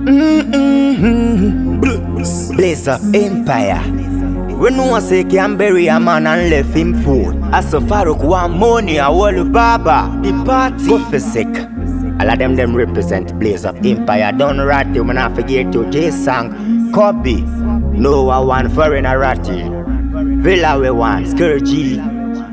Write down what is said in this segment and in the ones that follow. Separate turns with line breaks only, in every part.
Mm-hmm. Blaze up empire. We know say can bury a man and left him food. As a Farouk want money, a whole baba. The party go for sick. All of them them represent Blaze up empire. Don't rat you, man. I forget you. J Sang, Kobe. No I want foreigner ratty. Villa we want Scourgy.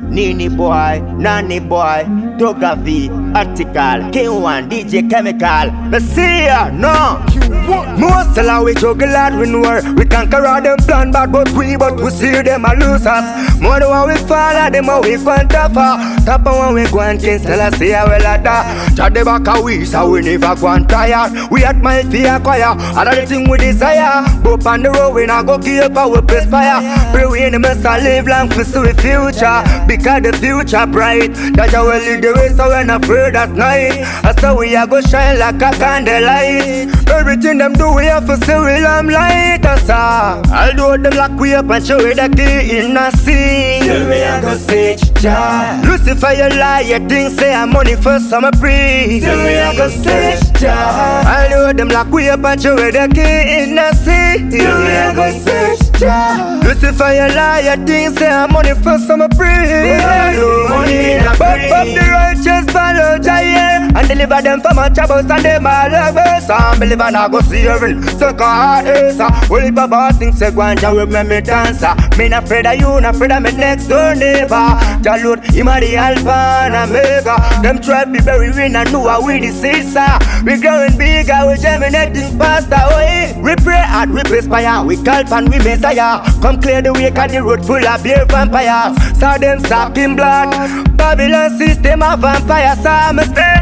Nini boy, Nanny boy, Toga V, Article, King One, DJ Chemical. Me see ya, no. Most tell we juggle hard, we know We conquer all them plan bad, but we, but we see them a losers. More than what we follow, them how we find tougher. Tougher when we go and change, tell us see how at that. Chat the back a we, so we never go and tired. We at my fear choir, all of the thing we desire. Go on the road, we not go keep up, we perspire. Pray we in the mess, I live long for see future. Because the future bright. That's how we lead the way, so we're not afraid at night. That's how we are go shine like a candlelight. Everything them do, we have to say we lamplight us ah. I'll do them lock we up and show we the key in a scene.
Till we a go search Jah.
Lucifer, you lie, you think say I'm money for summer breeze.
Till we a go search Jah.
I'll do them lock we up and show we the key in a scene.
Till we a go search Jah.
Lucifer, you lie, you think say I'm money for summer breeze.
Money in a
But
breeze.
up the righteous follow Jah, yeah. And deliver them from a troubles and them all of us. And believe and I go see heaven. So God is a Holy Baba things say go and Jah with me me dancer. Me not afraid of you, not afraid of me next door neighbor. Jah Lord, him a the Alpha and Omega. Them try to bury we and know how we the sister. We growing bigger, we germinating faster. Yeah. We pray hard, we perspire, we call and we messiah. Come clear the way, cause the road full of beer vampires. Saw them sucking blood. Babylon system of vampires, saw me stay.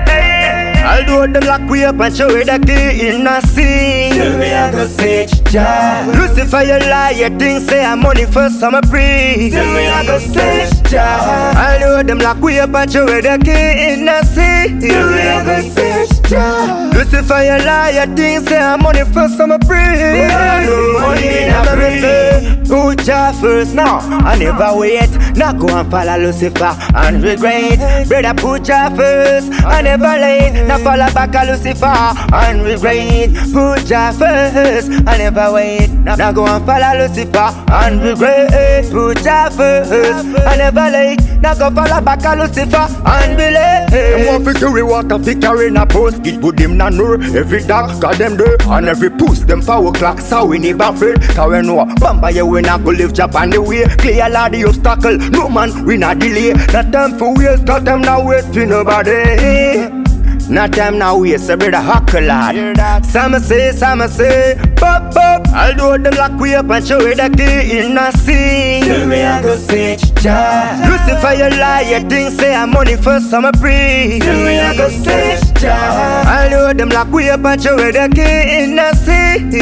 I'll do them lock we up and show you the key in a scene.
Till we a go search Jah.
Lucifer, you lie, you think say I'm money for summer breeze.
Till we a go search Jah.
I know them lock we up and show you the key in a scene.
Till we a go search Jah.
Lucifer, you lie, think say I'm money for summer breeze.
Money in a
Let me
breeze.
say, Put your first now, I never wait. Now go and follow Lucifer and regret. Brother, put your first, I never late. Now follow back a Lucifer and regret. Put your first, I never wait. Now, go and follow Lucifer and regret. Put your first, I never late. Now go follow back a Lucifer and believe. Them want victory, what a victory in a post. It put them know every dog got them there and every post them power clock. So we never afraid. Cause we know Bamba yeah we not go live Japan the way. Clear all the obstacle. No man we not delay. Not time for waste. Got them now wait for nobody. Not time now we say brother huckle lad Some say, some say Pop, pop I'll do them lock we up and show you the key in a scene
Till we a go search Jah.
Lucifer, you lie, you think say I'm money for summer breeze.
Till we a go search Jah.
I know them lock we up and show you the key in the sea.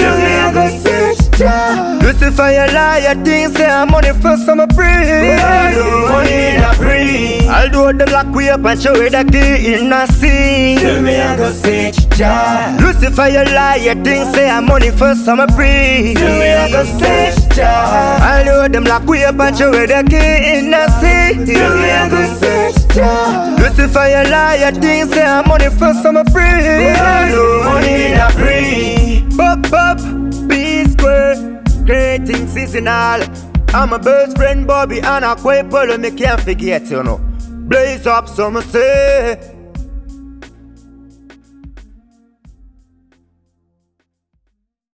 You lie, you think say I'm money for summer breeze.
Money in a breeze.
I'll do them lock we up and show you the key in the sea.
Till we a go search Jah.
Lucifer, you lie, you think say I'm money for summer breeze.
Till we a go search Jah.
I know them lock we up and show you the key in the sea.
Till we a go search Jah.
Lucifer, you lie, you think say I'm money for summer breeze.
Money in a breeze.
Pop up, B square, creating seasonal. I'm a best friend Bobby and a quay polo, me can't forget you know. Blaze up, some say.